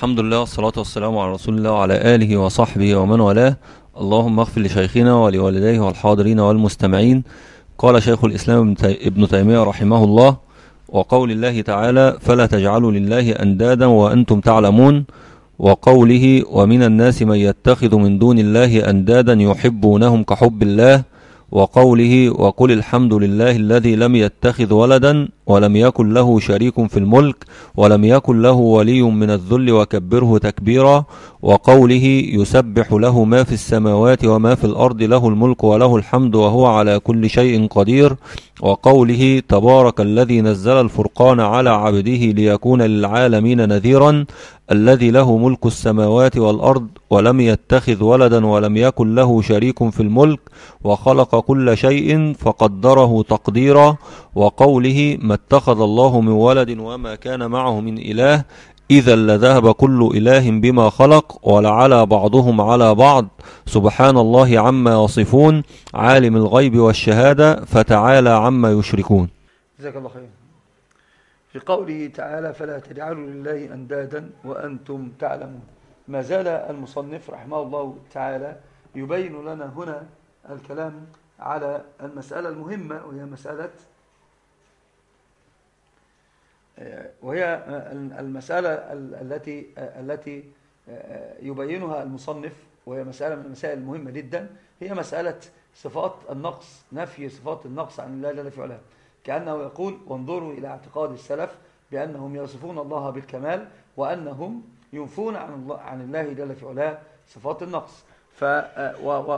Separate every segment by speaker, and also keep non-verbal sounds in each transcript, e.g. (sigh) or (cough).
Speaker 1: الحمد لله والصلاة والسلام على رسول الله وعلى آله وصحبه ومن والاه. اللهم اغفر لشيخنا ولوالديه والحاضرين والمستمعين. قال شيخ الإسلام ابن تي- ابن تيمية رحمه الله وقول الله تعالى فلا تجعلوا لله أندادا وأنتم تعلمون وقوله ومن الناس من يتخذ من دون الله أندادا يحبونهم كحب الله وقوله وقل الحمد لله الذي لم يتخذ ولدا ولم يكن له شريك في الملك ولم يكن له ولي من الذل وكبره تكبيرا وقوله يسبح له ما في السماوات وما في الأرض له الملك وله الحمد وهو على كل شيء قدير. وقوله تبارك الذي نزل الفرقان على عبده ليكون للعالمين نذيرا الذي له ملك السماوات والأرض ولم يتخذ ولدا ولم يكن له شريك في الملك وخلق كل شيء فقدره تقديرا. وقوله ما اتخذ الله من ولد وما كان معه من إله إذا لذهب كل إله بما خلق ولعلى بعضهم على بعض. سبحان الله عما يصفون عالم الغيب والشهادة فتعالى عما يشركون.
Speaker 2: جزاك الله خير. في قوله تعالى فلا تجعلوا لله أندادا وأنتم تعلمون. ما زال المصنف رحمه الله تعالى يبين لنا هنا الكلام على المسألة المهمة وهي مسألة وهي المسألة التي التي يبينها المصنف وهي مسألة من المسائل المهمة جدا. هي مسألة صفات النقص نفي صفات النقص عن الله جل في علاه. كأنه يقول وانظروا إلى اعتقاد السلف بأنهم يصفون الله بالكمال وأنهم ينفون عن الله, عن الله جل في علاه صفات النقص. ف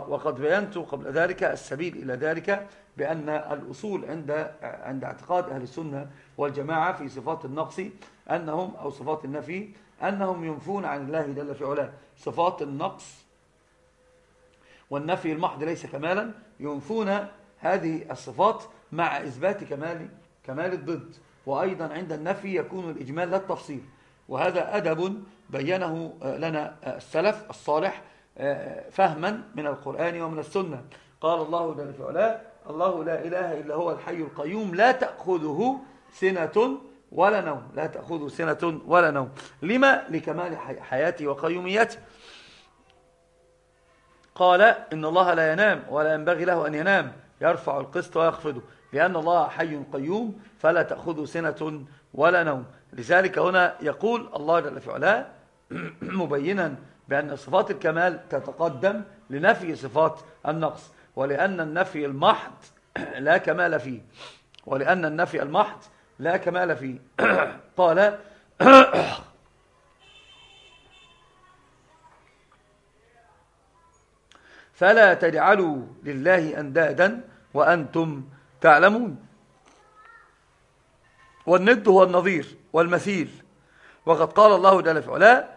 Speaker 2: وقد بينت قبل ذلك السبيل إلى ذلك بأن الأصول عند عند اعتقاد أهل السنة والجماعة في صفات النقص أنهم أو صفات النفي أنهم ينفون عن الله جل في علاه. صفات النقص والنفي المحض ليس كمالا ينفون هذه الصفات مع إثبات كمال كمال الضد. وأيضا عند النفي يكون الإجمال لا التفصيل. وهذا أدب بينه لنا السلف الصالح فهما من القرآن ومن السنة. قال الله جل في علاه الله لا إله إلا هو الحي القيوم لا تأخذه سنة ولا نوم. لا تأخذه سنة ولا نوم. لما؟ لكمال حياته وقيوميته. قال إن الله لا ينام ولا ينبغي له أن ينام. يرفع القسط ويخفضه. لأن الله حي قيوم فلا تأخذه سنة ولا نوم. لذلك هنا يقول الله جل في علاه (clears throat) مبينا بأن صفات الكمال تتقدم لنفي صفات النقص. ولأن النفي المحض (clears throat) لا كمال فيه. ولأن النفي المحض لا كمال فيه. (clears throat) قال (clears throat) فلا تجعلوا لله أندادا وأنتم تعلمون. والند هو النظير والمثيل. وقد قال الله جل في علاه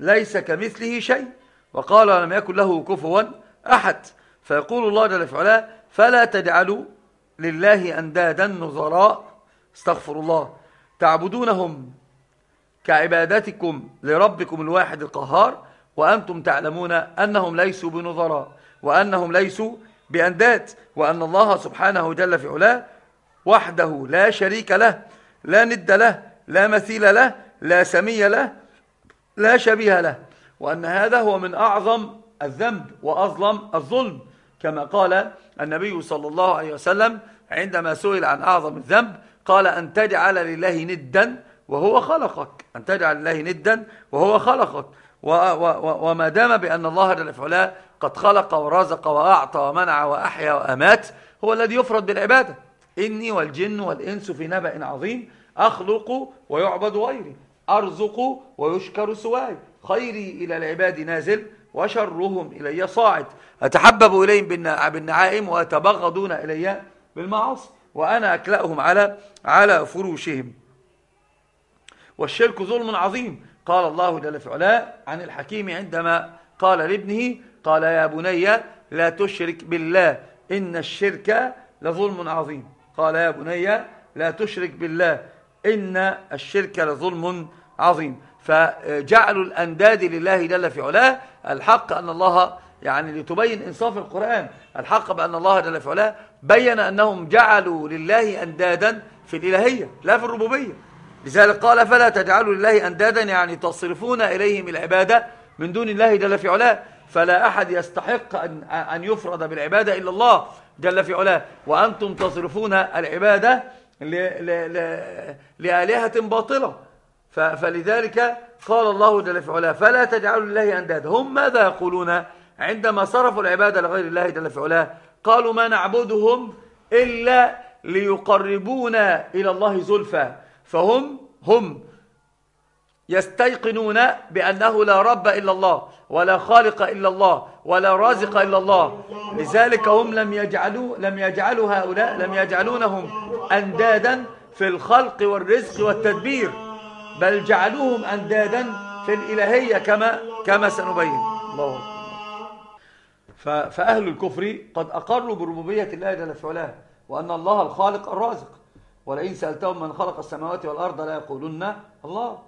Speaker 2: ليس كمثله شيء. وقال لم يكن له كفوا أحد. فيقول الله جل في علاه فلا تجعلوا لله أندادا نظراء. استغفر الله. تعبدونهم كعبادتكم لربكم الواحد القهار وأنتم تعلمون أنهم ليسوا بنظراء وأنهم ليسوا بأنداد وأن الله سبحانه جل في علاه وحده لا شريك له لا ند له لا مثيل له لا سمي له لا شبيه له. وأن هذا هو من أعظم الذنب وأظلم الظلم. كما قال النبي صلى الله عليه وسلم عندما سئل عن أعظم الذنب قال أن تجعل لله ندا وهو خلقك. أن تجعل لله ندا وهو خلقك. وما دام بأن الله جل وعلا قد خلق ورزق وأعطى ومنع وأحيا وأمات هو الذي يفرد بالعبادة. إني والجن والإنس في نبأ عظيم أخلق ويعبد غيري أرزق ويشكر سواي. خيري إلى العباد نازل وشرهم إلي صاعد. أتحبب إليهم بالنعائم ويتبغضون إلي بالمعاصي. وأنا أكلأهم على على فروشهم. والشرك ظلم عظيم. قال الله جل في عن الحكيم عندما قال لابنه قال يا بني لا تشرك بالله إن الشرك لظلم عظيم. قال يا بني لا تشرك بالله إن الشرك لظلم عظيم. فجعلوا الأنداد لله جل في علاه الحق أن الله يعني لتبين إنصاف القرآن الحق بأن الله جل في علاه بين أنهم جعلوا لله أندادا في الإلهية لا في الربوبية. لذلك قال فلا تجعلوا لله أندادا يعني تصرفون إليهم العبادة من دون الله جل في علاه. فلا أحد يستحق أن, أن يفرض بالعبادة إلا الله جل في علاه. وأنتم تصرفون العبادة لآلهة باطلة. فلذلك قال الله جل في علاه فلا تجعلوا لله أندادا. هم ماذا يقولون عندما صرفوا العبادة لغير الله جل في علاه؟ قالوا ما نعبدهم إلا ليقربونا إلى الله زلفى. فهم هم يستيقنون بأنه لا رب إلا الله ولا خالق إلا الله ولا رازق إلا الله. لذلك هم لم يجعلوا لم يجعلوا هؤلاء لم يجعلونهم أندادا في الخلق والرزق والتدبير. بل جعلوهم أندادا في الإلهية كما كما سنبين. الله فأهل الكفر قد أقروا بربوبية الله جل في علاه وأن الله الخالق الرازق. ولئن سألتهم من خلق السماوات والأرض لا يقولون الله.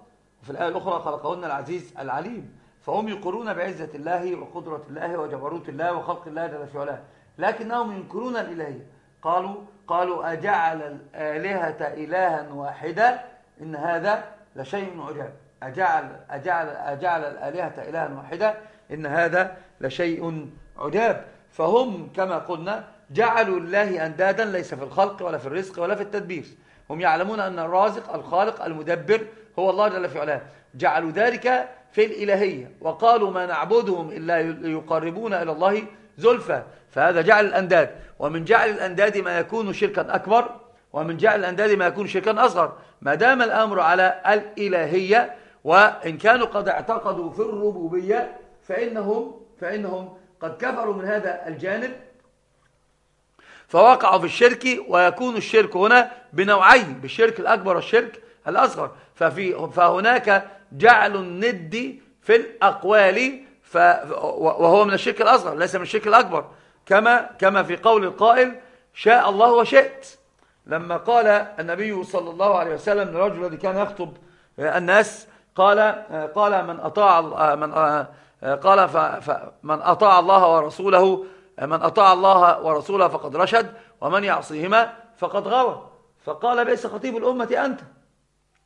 Speaker 2: وفي الآية الأخرى خلقهن العزيز العليم. فهم يقرون بعزة الله وقدرة الله وجبروت الله وخلق الله جل في علاه. لكنهم ينكرون الإلهية. قالوا قالوا أجعل الآلهة إلها واحدة إن هذا لشيء عجاب أجعل, أجعل, أجعل الآلهة إلها واحدة. إن هذا لشيء عجاب فهم كما قلنا جعلوا الله أندادا ليس في الخلق ولا في الرزق ولا في التدبير. هم يعلمون أن الرازق الخالق المدبر هو الله جل في علاه. جعلوا ذلك في الإلهية. وقالوا ما نعبدهم إلا ليقربون إلى الله زلفى. فهذا جعل الأنداد. ومن جعل الأنداد ما يكون شركا أكبر ومن جعل الأنداد ما يكون شركا أصغر. ما دام الأمر على الإلهية وإن كانوا قد اعتقدوا في الربوبية فإنهم, فإنهم قد كفروا من هذا الجانب. فوقعوا في الشرك ويكون الشرك هنا بنوعين بالشرك الأكبر والشرك الأصغر. ففي فهناك جعل الند في الأقوال ف وهو من الشرك الأصغر ليس من الشرك الأكبر. كما كما في قول القائل شاء الله وشئت. لما قال النبي صلى الله عليه وسلم للرجل الذي كان يخطب الناس قال قال من أطاع من قال فمن أطاع الله ورسوله من أطاع الله ورسوله فقد رشد ومن يعصيهما فقد غوى. فقال بئس خطيب الأمة أنت؟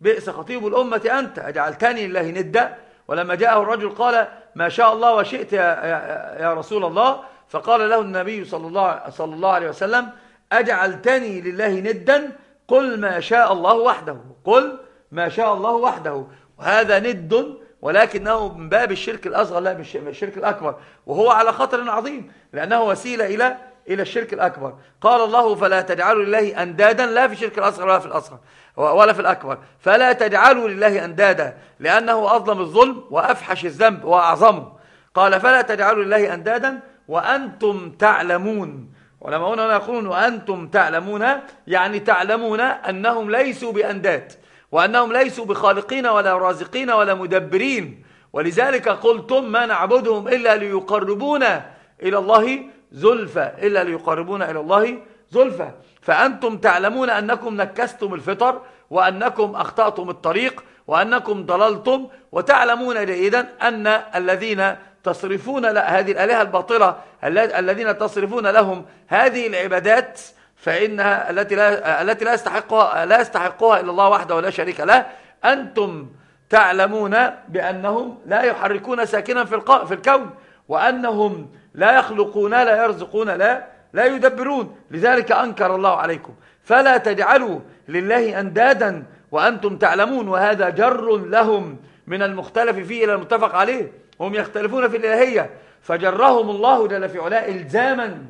Speaker 2: بئس خطيب الأمة أنت؟ أجعلتني الله ندا؟ ولما جاءه الرجل قال ما شاء الله وشئت يا, يا, يا رسول الله. فقال له النبي صلى الله, صلى الله عليه وسلم أجعلتني لله ندا قل ما شاء الله وحده قل ما شاء الله وحده. وهذا ند ولكنه من باب الشرك الأصغر لا من الشرك الأكبر. وهو على خطر عظيم لأنه وسيلة إلى إلى الشرك الأكبر. قال الله فلا تجعلوا لله أندادا لا في الشرك الأصغر ولا في الأصغر ولا في الأكبر. فلا تجعلوا لله أندادا لأنه أظلم الظلم وأفحش الذنب وأعظمه. قال فلا تجعلوا لله أندادا وأنتم تعلمون ولما هنا يقولون وأنتم تعلمون يعني تعلمون أنهم ليسوا بأنداد وأنهم ليسوا بخالقين ولا رازقين ولا مدبرين. ولذلك قلتم ما نعبدهم إلا ليقربونا إلى الله زلفى إلا ليقربونا إلى الله زلفى. فأنتم تعلمون أنكم نكستم الفطر وأنكم أخطأتم الطريق وأنكم ضللتم وتعلمون جيدا أن الذين تصرفون هذه الآلهة الباطلة الذين تصرفون لهم هذه العبادات فإنها التي لا التي لا يستحقها لا يستحقها إلا الله وحده ولا شريك له. أنتم تعلمون بأنهم لا يحركون ساكنا في في الكون وأنهم لا يخلقون لا يرزقون لا لا يدبرون. لذلك أنكر الله عليكم. فلا تجعلوا لله أندادا وأنتم تعلمون وهذا جر لهم من المختلف فيه إلى المتفق عليه. هم يختلفون في الإلهية. فجرهم الله جل في علاء إلزاما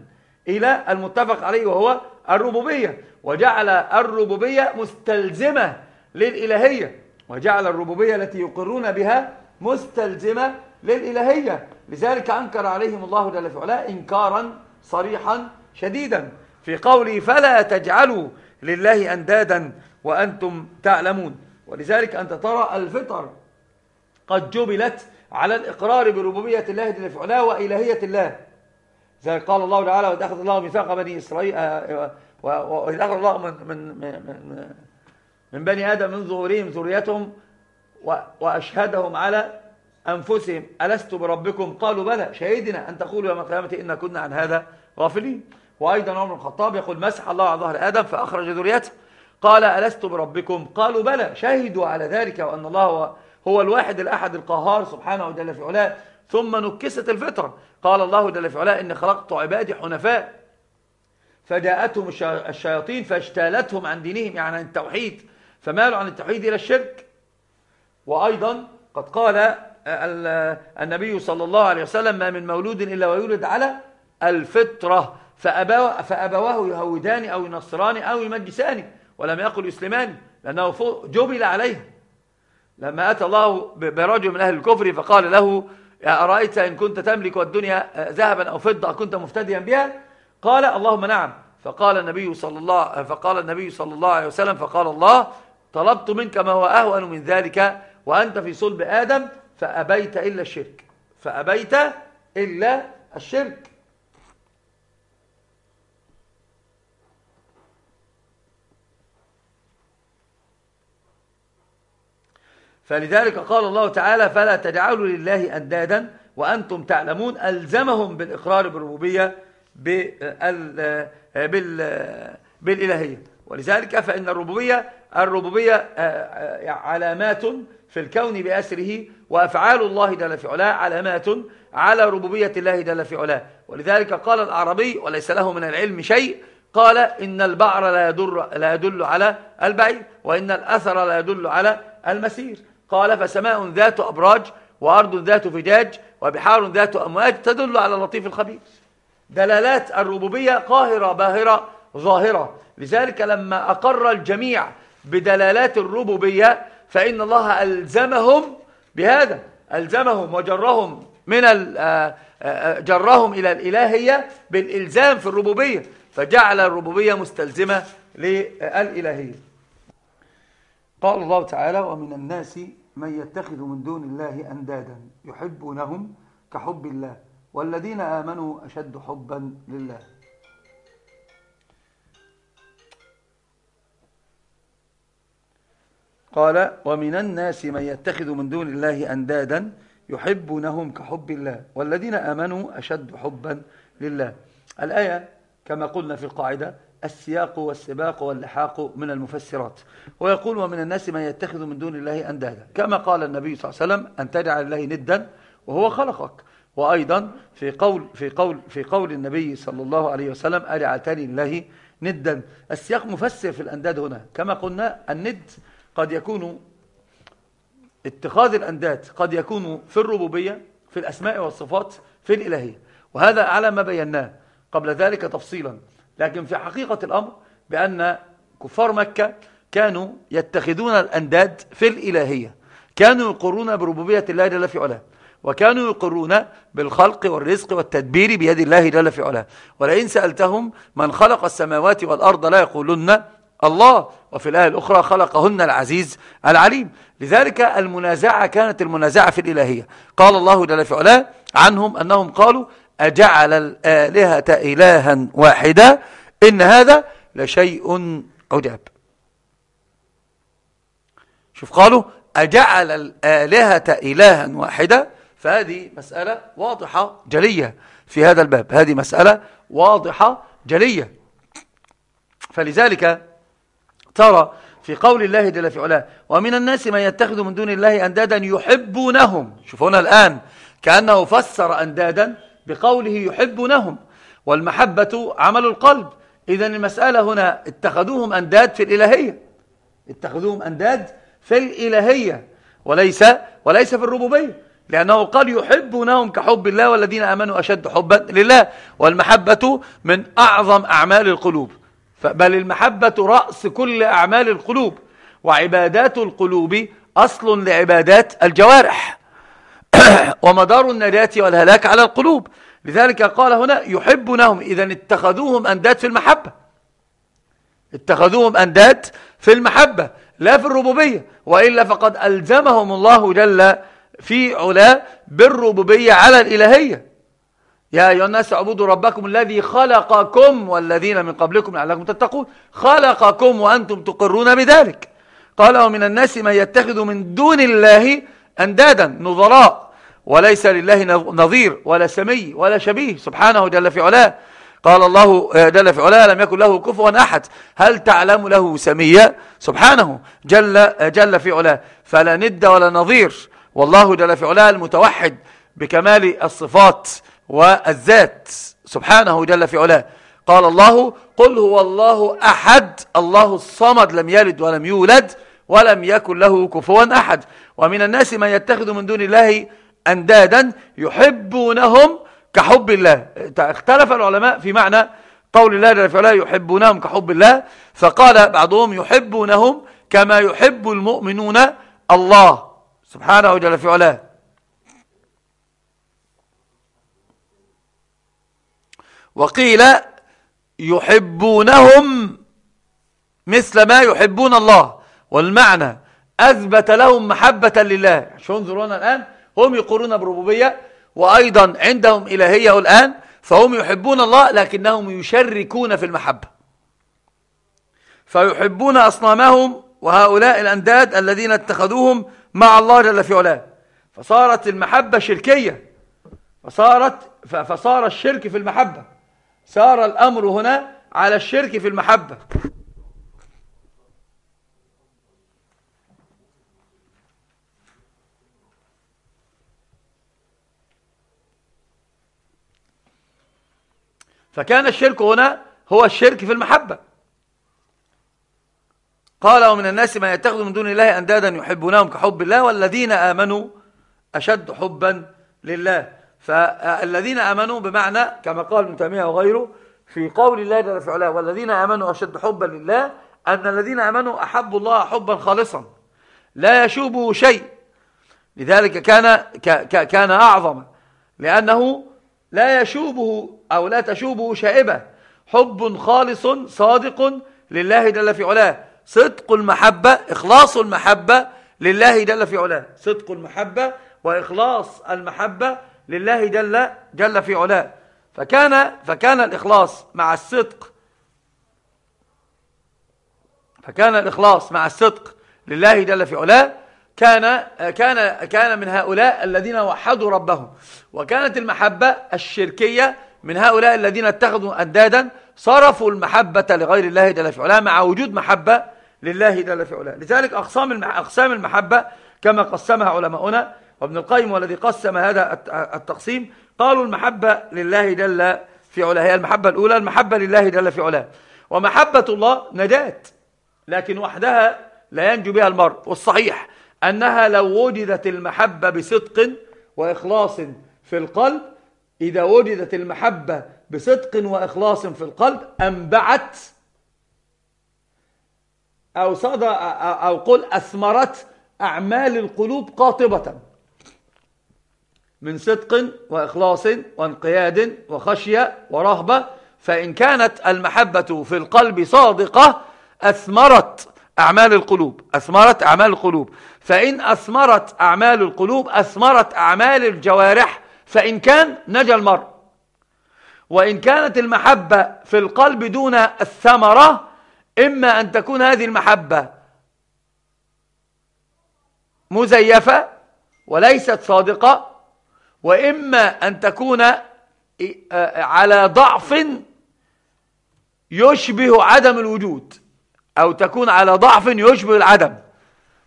Speaker 2: إلى المتفق عليه وهو الربوبية. وجعل الربوبية مستلزمة للإلهية. وجعل الربوبية التي يقرون بها مستلزمة للإلهية. لذلك أنكر عليهم الله جل في علاء إنكارا صريحا شديدا. في قوله فلا تجعلوا لله أندادا وأنتم تعلمون. ولذلك أنت ترى الفطر قد جبلت على الإقرار بربوبية الله جل في علاه وإلهية الله. زي قال الله تعالى وإذ أخذ الله ميثاق بني إسرائيل آه، وإذ أخذ الله من, من, من, من بني آدم من ظهورهم ذريتهم وأشهدهم على أنفسهم. ألست بربكم؟ قالوا بلى شهدنا أن تقولوا يوم القيامة إن كنا عن هذا غافلين. وأيضا عمر الخطاب يقول مسح الله على ظهر آدم فأخرج ذريته. قال ألست بربكم؟ قالوا بلى شهدوا على ذلك وأن الله هو, الواحد الأحد القهار سبحانه وجل في علاه. ثم نكست الفطرة. قال الله جل في علاه إن خلقت عبادي حنفاء. فجاءتهم الشياطين فاجتالتهم عن دينهم يعني عن التوحيد. فمالوا عن التوحيد إلى الشرك. وأيضا قد قال النبي صلى الله عليه وسلم ما من مولود إلا ويولد على الفطرة. فأبواه, يهودان أو ينصران أو يمجسان ولم يقل يسلمان لأنه جبل عليه لما أتى الله برجل من أهل الكفر فقال له أرأيت إن كنت تملك الدنيا ذهبا أو فضة كنت مفتديا بها؟ قال اللهم نعم. فقال النبي صلى الله فقال النبي صلى الله عليه وسلم فقال الله طلبت منك ما هو أهون من ذلك وأنت في صلب آدم فأبيت إلا الشرك. فأبيت إلا الشرك. فلذلك قال الله تعالى فلا تجعلوا لله أندادا وأنتم تعلمون ألزمهم بالإقرار بالربوبية بالإلهية. ولذلك فإن الربوبية الربوبية آه، آه، علامات في الكون بأسره وأفعال الله جل في علاه علامات على ربوبية الله جل في علاه. ولذلك قال الأعربي وليس له من العلم شيء قال إن البعر لا لا يدل على البعير وإن الأثر لا يدل على المسير. قال فسماء ذات أبراج وأرض ذات فجاج وبحار ذات أمواج تدل على اللطيف الخبير. دلالات الربوبية قاهرة باهرة ظاهرة. لذلك لما أقر الجميع بدلالات الربوبية فإن الله ألزمهم بهذا. ألزمهم وجرهم من آه، آه، جرهم إلى الإلهية بالإلزام في الربوبية فجعل الربوبية مستلزمة للإلهية. قال الله تعالى ومن الناس من يتخذ من دون الله أندادا يحبونهم كحب الله والذين آمنوا أشد حبا لله. قال ومن الناس من يتخذ من دون الله أندادا يحبونهم كحب الله والذين آمنوا أشد حبا لله. الآية كما قلنا في القاعدة السياق والسباق واللحاق من المفسرات. ويقول ومن الناس من يتخذ من دون الله أندادا. كما قال النبي صلى الله عليه وسلم أن تجعل الله ندا وهو خلقك. وأيضا في قول, في قول, في قول النبي صلى الله عليه وسلم أجعلتني الله ندا. السياق مفسر في الأنداد هنا. كما قلنا الند قد يكون اتخاذ الأنداد قد يكون في الربوبية في الأسماء والصفات في الإلهية. وهذا على ما بيناه. قبل ذلك تفصيلا. لكن في حقيقة الأمر بأن كفار مكة كانوا يتخذون الأنداد في الإلهية. كانوا يقرون بربوبية الله جل في علاه وكانوا يقرون بالخلق والرزق والتدبير بيد الله جل في علاه. ولئن سألتهم من خلق السماوات والأرض لا يقولون الله وفي الآية الأخرى خلقهن العزيز العليم. لذلك المنازعة كانت المنازعة في الإلهية. قال الله جل في علاه عنهم أنهم قالوا أجعل الآلهة إلها واحدا إن هذا لشيء عجاب. شوف قالوا أجعل الآلهة إلها واحدا. فهذه مسألة واضحة جلية في هذا الباب. هذه مسألة واضحة جلية. فلذلك ترى في قول الله جل في علاه ومن الناس من يتخذ من دون الله أندادا يحبونهم. شوفونا الآن كأنه فسر أندادا بقوله يحبونهم. والمحبة عمل القلب. إذا المسألة هنا اتخذوهم أنداد في الإلهية. اتخذوهم أنداد في الإلهية. وليس وليس في الربوبية. لأنه قال يحبونهم كحب الله والذين آمنوا أشد حبا لله. والمحبة من أعظم أعمال القلوب. بل المحبة رأس كل أعمال القلوب. وعبادات القلوب أصل لعبادات الجوارح. (coughs) ومدار النجاة والهلاك على القلوب. لذلك قال هنا يحبونهم إذا اتخذوهم أنداد في المحبة. اتخذوهم أنداد في المحبة لا في الربوبية وإلا فقد ألزمهم الله جل في علا بالربوبية على الإلهية. يا أيها الناس اعبدوا ربكم الذي خلقكم والذين من قبلكم لعلكم تتقون. خلقكم وأنتم تقرون بذلك. قال ومن الناس من يتخذ من دون الله أندادا نظراء. وليس لله نظير ولا سمي ولا شبيه سبحانه جل في علاه. قال الله جل في علاه لم يكن له كفوا أحد. هل تعلم له سميا سبحانه جل, جل في علاه. فلا ند ولا نظير. والله جل في علاه المتوحد بكمال الصفات والذات. سبحانه جل في علاه. قال الله قل هو الله أحد. الله الصمد لم يلد ولم يولد ولم يكن له كفوا أحد. ومن الناس من يتخذ من دون الله أندادا يحبونهم كحب الله. اختلف العلماء في معنى قول الله جل وعلا يحبونهم كحب الله. فقال بعضهم يحبونهم كما يحب المؤمنون الله سبحانه جل في علاه وقيل يحبونهم مثل ما يحبون الله. والمعنى أثبت لهم محبة لله. شو انظرون الآن؟ هم يقولون بربوبية وأيضا عندهم إلهية الآن فهم يحبون الله لكنهم يشركون في المحبة. فيحبون أصنامهم وهؤلاء الأنداد الذين اتخذوهم مع الله جل في علاه. فصارت المحبة شركية. فصارت فصار الشرك في المحبة. صار الأمر هنا على الشرك في المحبة. فكان الشرك هنا هو الشرك في المحبة. قال ومن الناس ما يتخذ من دون الله أندادا يحبونهم كحب الله والذين آمنوا أشد حبا لله. فالذين آمنوا بمعنى كما قال ابن تيمية وغيره في قول الله جل في علاه والذين آمنوا أشد حبا لله أن الذين آمنوا أحبوا الله حبا خالصا لا يشوبه شيء. لذلك كان كان أعظم. لأنه لا يشوبه أو لا تشوبه شائبة. حب خالص صادق لله جل في علاه. صدق المحبة إخلاص المحبة لله جل في علاه. صدق المحبة وإخلاص المحبة لله جل جل في علاه. فكان فكان الإخلاص مع الصدق فكان الإخلاص مع الصدق لله جل في علاه. كان كان كان من هؤلاء الذين وحدوا ربهم. وكانت المحبة الشركية من هؤلاء الذين اتخذوا أندادا صرفوا المحبة لغير الله جل في علاه مع وجود محبة لله جل في علاه. لذلك أقسام أقسام المحبة كما قسمها علماؤنا وابن القيم والذي قسم هذا التقسيم قالوا المحبة لله جل في علاه. هي المحبة الأولى المحبة لله جل في علاه. ومحبة الله نجاة لكن وحدها لا ينجو بها المرء. والصحيح أنها لو وجدت المحبة بصدق وإخلاص في القلب إذا وجدت المحبة بصدق وإخلاص في القلب أنبعت أو صدى أو قل أثمرت أعمال القلوب قاطبة من صدق وإخلاص وانقياد وخشية ورهبة. فإن كانت المحبة في القلب صادقة أثمرت أعمال القلوب أثمرت أعمال القلوب. فإن أثمرت أعمال القلوب أثمرت أعمال الجوارح فإن كان نجا المرء. وإن كانت المحبة في القلب دون الثمرة إما أن تكون هذه المحبة مزيفة وليست صادقة وإما أن تكون على ضعف يشبه عدم الوجود أو تكون على ضعف يشبه العدم.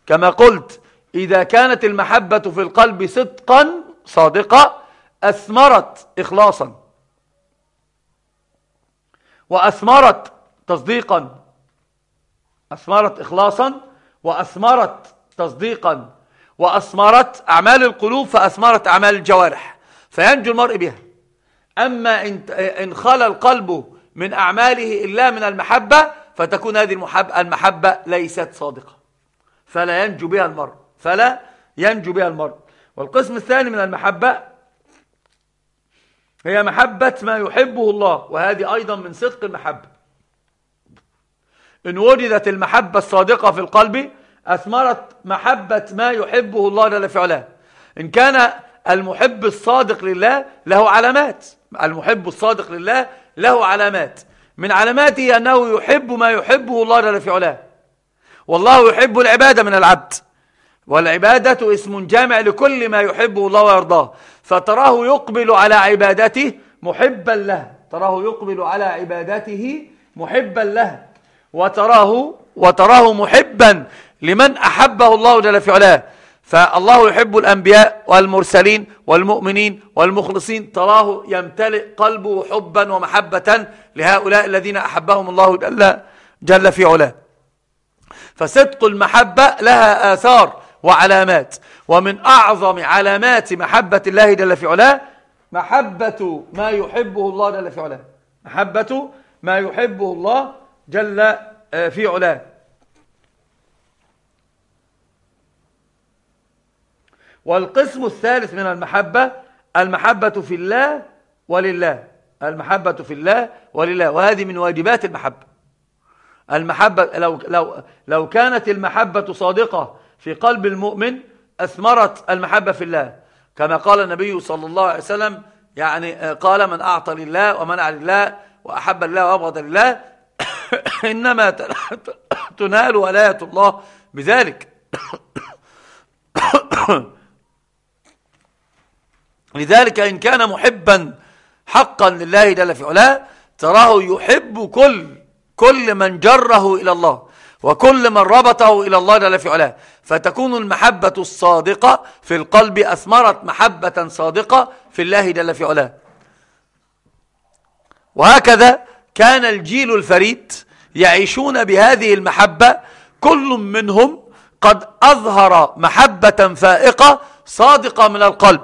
Speaker 2: كما قلت إذا كانت المحبة في القلب صدقا صادقة أثمرت إخلاصا. وأثمرت تصديقا. أثمرت إخلاصا وأثمرت تصديقا. وأثمرت أعمال القلوب فأثمرت أعمال الجوارح. فينجو المرء بها. أما إن خلى القلب من أعماله إلا من المحبة فتكون هذه المحبة, المحبة ليست صادقة. فلا ينجو بها المرء. فلا ينجو بها المرء. والقسم الثاني من المحبة هي محبة ما يحبه الله وهذه أيضا من صدق المحبة. إن وجدت المحبة الصادقة في القلب أثمرت محبة ما يحبه الله جل في علاه. إن كان المحب الصادق لله له علامات. المحب الصادق لله له علامات. من علاماته أنه يحب ما يحبه الله جل في علاه. والله يحب العبادة من العبد. والعبادة اسم جامع لكل ما يحبه الله ويرضاه. فتراه يقبل على عبادته محبا له. تراه يقبل على عبادته محبا لها وتراه وتراه محبا لمن أحبه الله جل في علاه. فالله يحب الأنبياء والمرسلين والمؤمنين والمخلصين. تراه يمتلئ قلبه حبا ومحبة لهؤلاء الذين أحبهم الله جل, جل في علاه. فصدق المحبة لها آثار. وعلامات. ومن أعظم علامات محبة الله جل في علاه محبة ما يحبه الله جل في علاه. محبة ما يحبه الله جل آه، في علاه. والقسم الثالث من المحبة المحبة في الله ولله. المحبة في الله ولله. وهذه من واجبات المحبة. المحبة لو, لو, لو كانت المحبة صادقة في قلب المؤمن أثمرت المحبة في الله. كما قال النبي صلى الله عليه وسلم يعني قال من أعطى لله ومنع لله وأحب الله وأبغض لله (coughs) إنما (coughs) تنال ولاية الله بذلك. (coughs) لذلك إن كان محبا حقا لله جل في علاه تراه يحب كل كل من جره إلى الله. وكل من ربطه إلى الله جل في علاه. فتكون المحبة الصادقة في القلب أثمرت محبة صادقة في الله جل في علاه. وهكذا كان الجيل الفريد يعيشون بهذه المحبة. كل منهم قد أظهر محبة فائقة صادقة من القلب.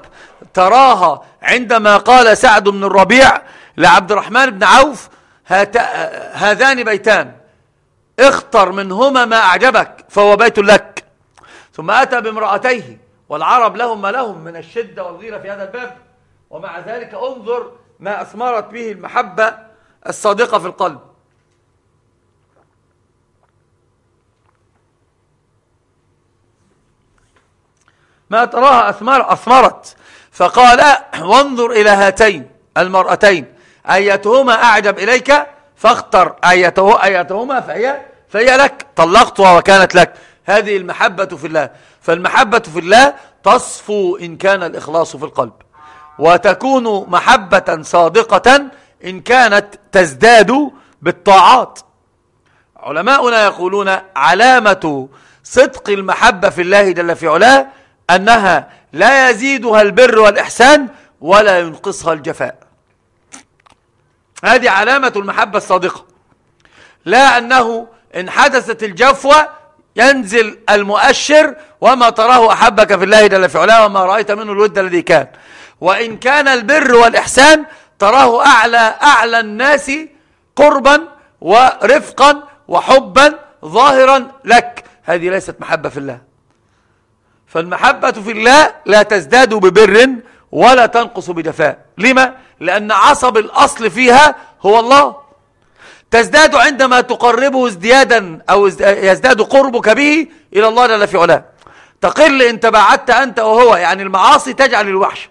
Speaker 2: تراها عندما قال سعد بن الربيع لعبد الرحمن بن عوف هذان بيتان. اختر منهما ما أعجبك فهو بيت لك. ثم أتى بامرأتيه والعرب لهم ما لهم من الشدة والغيرة في هذا الباب. ومع ذلك انظر ما أثمرت به المحبة الصادقة في القلب. ما تراها أثمر أثمرت. فقال وانظر إلى هاتين المرأتين أيتهما أعجب إليك؟ فاختر أيته أيتهما فهي فهي لك طلقتها وكانت لك. هذه المحبة في الله. فالمحبة في الله تصفو إن كان الإخلاص في القلب. وتكون محبة صادقة إن كانت تزداد بالطاعات. علماؤنا يقولون علامة صدق المحبة في الله جل في علاه أنها لا يزيدها البر والإحسان ولا ينقصها الجفاء. هذه علامة المحبة الصادقة. لا أنه إن حدثت الجفوة ينزل المؤشر وما تراه أحبك في الله جل في علاه وما رأيت منه الود الذي كان. وإن كان البر والإحسان تراه أعلى أعلى الناس قربا ورفقا وحبا ظاهرا لك. هذه ليست محبة في الله. فالمحبة في الله لا تزداد ببر ولا تنقص بجفاء لما؟ لأن عصب الأصل فيها هو الله. تزداد عندما تقربه ازديادا أو يزداد قربك به إلى الله جل في علاه. تقل إن تبعدت أنت وهو يعني المعاصي تجعل الوحش.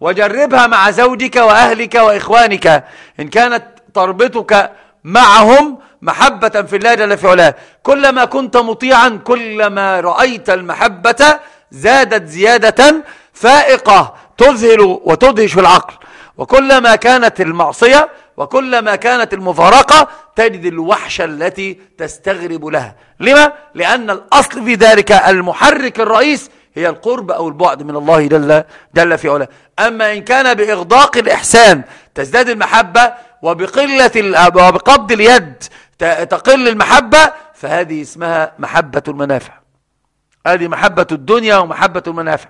Speaker 2: وجربها مع زوجك وأهلك وإخوانك. إن كانت تربطك معهم محبة في الله جل في علاه. كلما كنت مطيعا كلما رأيت المحبة زادت زيادة فائقة. تذهل وتدهش العقل. وكلما كانت المعصية وكلما كانت المفارقة تجد الوحشة التي تستغرب لها. لما؟ لأن الأصل في ذلك المحرك الرئيس هي القرب أو البعد من الله جل, جل في علاه. أما إن كان بإغداق الإحسان تزداد المحبة وبقلة وبقبض اليد تقل المحبة فهذه اسمها محبة المنافع. هذه محبة الدنيا ومحبة المنافع.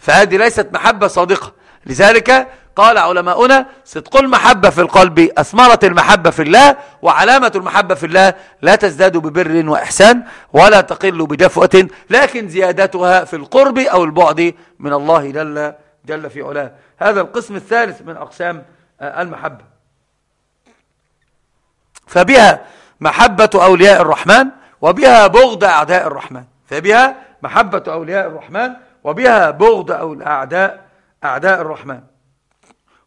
Speaker 2: فهذه ليست محبة صادقة. لذلك قال علماؤنا صدق المحبة في القلب أثمرة المحبة في الله وعلامة المحبة في الله. لا تزداد ببر وإحسان ولا تقل بجفوة لكن زيادتها في القرب أو البعد من الله جل, جل في علاه. هذا القسم الثالث من أقسام المحبة. فبها محبة أولياء الرحمن وبها بغض أعداء الرحمن. فبها محبة أولياء الرحمن وبها بغض أو الأعداء أعداء الرحمن.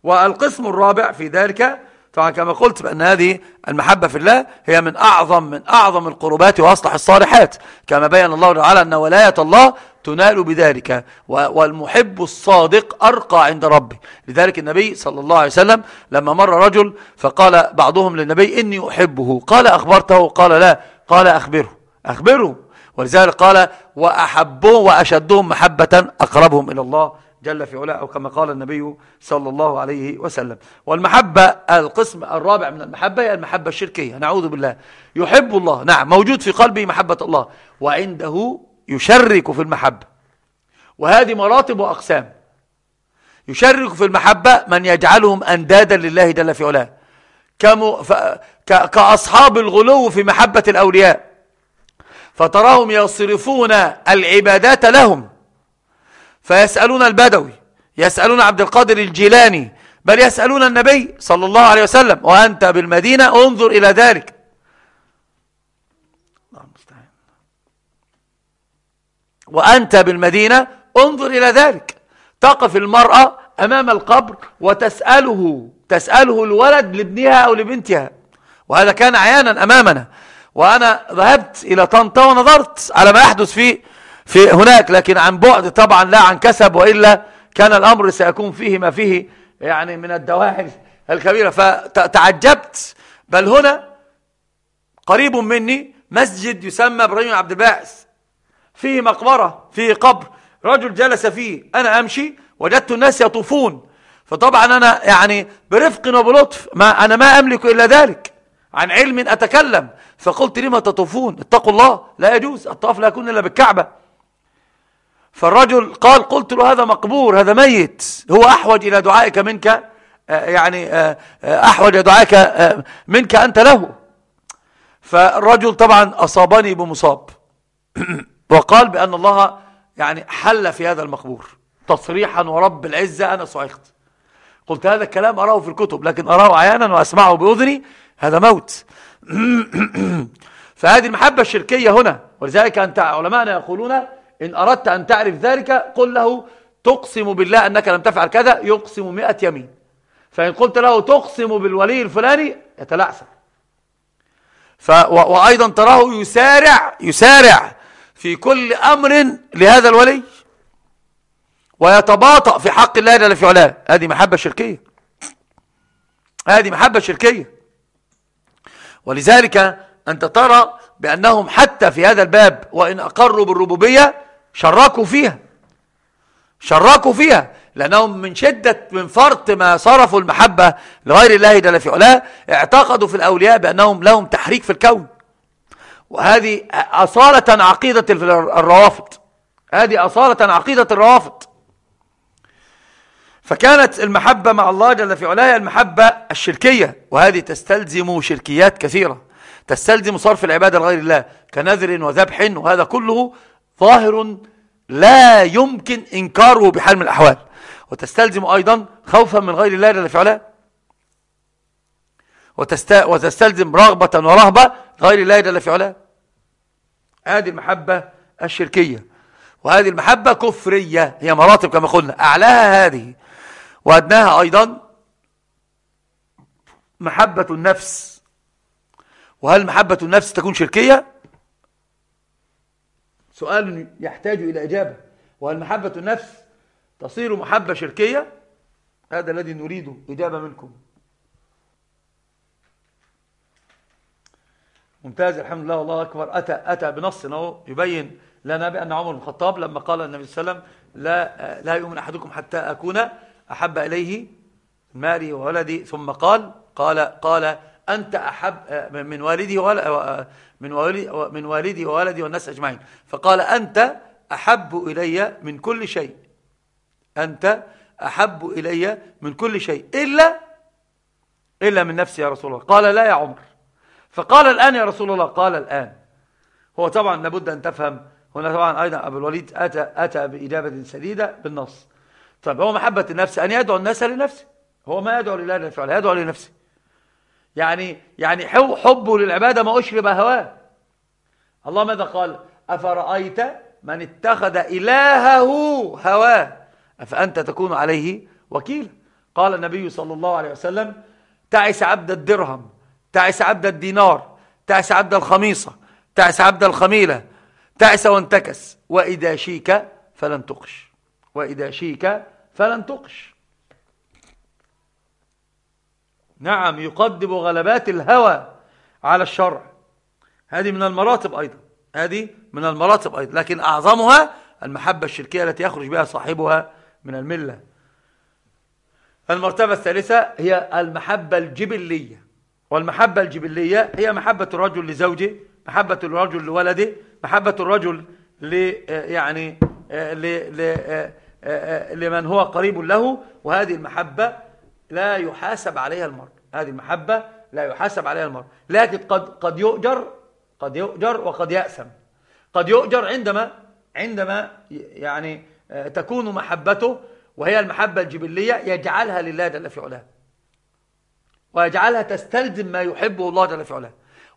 Speaker 2: والقسم الرابع في ذلك طبعا كما قلت بأن هذه المحبة في الله هي من أعظم من أعظم القربات وأصلح الصالحات. كما بين الله تعالى أن ولاية الله تنال بذلك. والمحب الصادق أرقى عند ربه. لذلك النبي صلى الله عليه وسلم لما مر رجل فقال بعضهم للنبي إني أحبه. قال أخبرته؟ قال لا. قال أخبره. أخبره. ولذلك قال وأحبهم وأشدهم محبة أقربهم إلى الله جل في علاه أو كما قال النبي صلى الله عليه وسلم. والمحبة القسم الرابع من المحبة هي المحبة الشركية. نعوذ بالله. يحب الله. نعم موجود في قلبه محبة الله. وعنده يشرك في المحبة. وهذه مراتب وأقسام. يشرك في المحبة من يجعلهم أندادا لله جل في علاه. كأصحاب الغلو في محبة الأولياء. فتراهم يصرفون العبادات لهم. فيسألون البدوي يسألون عبد القادر الجيلاني بل يسألون النبي صلى الله عليه وسلم وأنت بالمدينة؟ انظر إلى ذلك. وأنت بالمدينة؟ انظر إلى ذلك. تقف المرأة أمام القبر وتسأله تسأله الولد لابنها أو لبنتها وهذا كان عيانا أمامنا. وأنا ذهبت إلى طنطا ونظرت على ما يحدث في في هناك لكن عن بعد طبعا لا عن كسب وإلا كان الأمر سيكون فيه ما فيه يعني من الدواعي الكبيرة. فتعجبت. بل هنا قريب مني مسجد يسمى إبراهيم عبد الباعث فيه مقبرة فيه قبر رجل جلس فيه. أنا أمشي وجدت الناس يطوفون. فطبعا أنا يعني برفق وبلطف ما أنا ما أملك إلا ذلك. عن علم أتكلم. فقلت لما تطوفون؟ اتقوا الله لا يجوز. الطواف لا يكون إلا بالكعبة. فالرجل قال قلت له هذا مقبور هذا ميت. هو أحوج إلى دعائك منك آه، يعني آه، آه، أحوج دعائك منك أنت له. فالرجل طبعا أصابني بمصاب. (clears throat) وقال بأن الله يعني حل في هذا المقبور. تصريحا ورب العزة أنا صعقت قلت هذا الكلام أراه في الكتب لكن أراه عيانا وأسمعه بأذني. هذا موت. (clears throat) فهذه المحبة الشركية هنا ولذلك أنت علماءنا يقولون إن أردت أن تعرف ذلك قل له تقسم بالله أنك لم تفعل كذا يقسم مئة يمين. فإن قلت له تقسم بالولي الفلاني يتلعثم وأيضا تراه يسارع يسارع في كل أمر لهذا الولي. ويتباطأ في حق الله جل في علاه. هذه محبة شركية. هذه محبة شركية. ولذلك أنت ترى بأنهم حتى في هذا الباب وإن أقروا بالربوبية شركوا فيها. شركوا فيها. لأنهم من شدة من فرط ما صرفوا المحبة لغير الله جل في علاه اعتقدوا في الأولياء بأنهم لهم تحريك في الكون. وهذه أصالة عقيدة الروافض. هذه أصالة عقيدة الروافض. فكانت المحبة مع الله جل في علاه المحبة الشركية وهذه تستلزم شركيات كثيرة. تستلزم صرف العبادة لغير الله كنذر وذبح وهذا كله ظاهر لا يمكن إنكاره بحال من الأحوال. وتستلزم أيضا خوفا من غير الله جل في علاه. وتستلزم رغبة ورهبة غير الله جل في علاه. هذه المحبة الشركية. وهذه المحبة كفرية هي مراتب كما قلنا. أعلاها هذه وأدناها أيضا محبة النفس. وهل محبة النفس تكون شركية؟ سؤال يحتاج إلى إجابة. وهل محبة النفس تصير محبة شركية؟ هذا الذي نريد إجابة منكم. ممتاز الحمد لله والله أكبر. أتى, أتى بنص يبين لنا بأن عمر بن الخطاب لما قال النبي صلى الله عليه وسلم لا, لا يؤمن أحدكم حتى أكون أحب إليه مالي وولدي ثم قال قال قال أنت أحب من والدي من والدي من والدي وولدي والناس أجمعين. فقال أنت أحب إلي من كل شيء. أنت أحب إلي من كل شيء. إلا إلا من نفسي يا رسول الله. قال لا يا عمر. فقال الآن يا رسول الله قال الآن. هو طبعا لابد أن تفهم. هنا طبعا أيضا أبو الوليد أتى, أتى بإجابة سديدة بالنص. طيب هو محبة النفس أن يدعو الناس لنفسه. هو ما يدعو لله للفعل يدعو لنفسه. يعني يعني حبه للعبادة ما أشرب هواه. الله ماذا قال؟ أفرأيت من اتخذ إلهه هواه؟ أفأنت تكون عليه وكيلا. قال النبي صلى الله عليه وسلم تعس عبد الدرهم تعس عبد الدينار تعس عبد الخميصة تعس عبد الخميلة. تعس وانتكس. وإذا شيك فلن تقش. وإذا شيك فلن تقش. نعم يقدم غلبات الهوى على الشرع. هذه من المراتب أيضا. هذه من المراتب أيضا. لكن أعظمها المحبة الشركية التي يخرج بها صاحبها من الملة. المرتبة الثالثة هي المحبة الجبلية. والمحبة الجبلية هي محبة الرجل لزوجه محبة الرجل لولده محبة الرجل ل يعني لمن هو قريب له وهذه المحبة لا يحاسب عليها المرء. هذه المحبة لا يحاسب عليها المرء. لكن قد قد يؤجر قد يؤجر وقد يأسم قد يؤجر عندما عندما يعني تكون محبته وهي المحبة الجبلية يجعلها لله جل في علاه. ويجعلها تستلزم ما يحبه الله جل في علاه.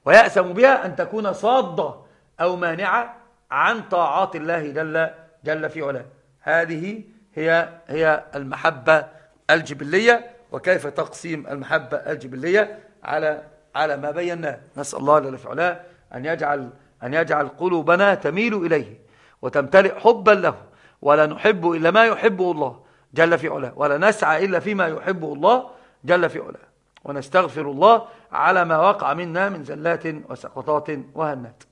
Speaker 2: ويأسم بها أن تكون صادة أو مانعة عن طاعات الله جل, جل في علاه. هذه هي هي المحبة الجبلية وكيف تقسيم المحبة الجبلية على على ما بيناه نسأل الله جل في علاه أن يجعل أن يجعل قلوبنا تميل إليه وتمتلئ حبا له. ولا نحب إلا ما يحبه الله جل في علاه ولا نسعى إلا فيما يحبه الله جل في علاه. ونستغفر الله على ما وقع منا من زلات وسقطات وهنات.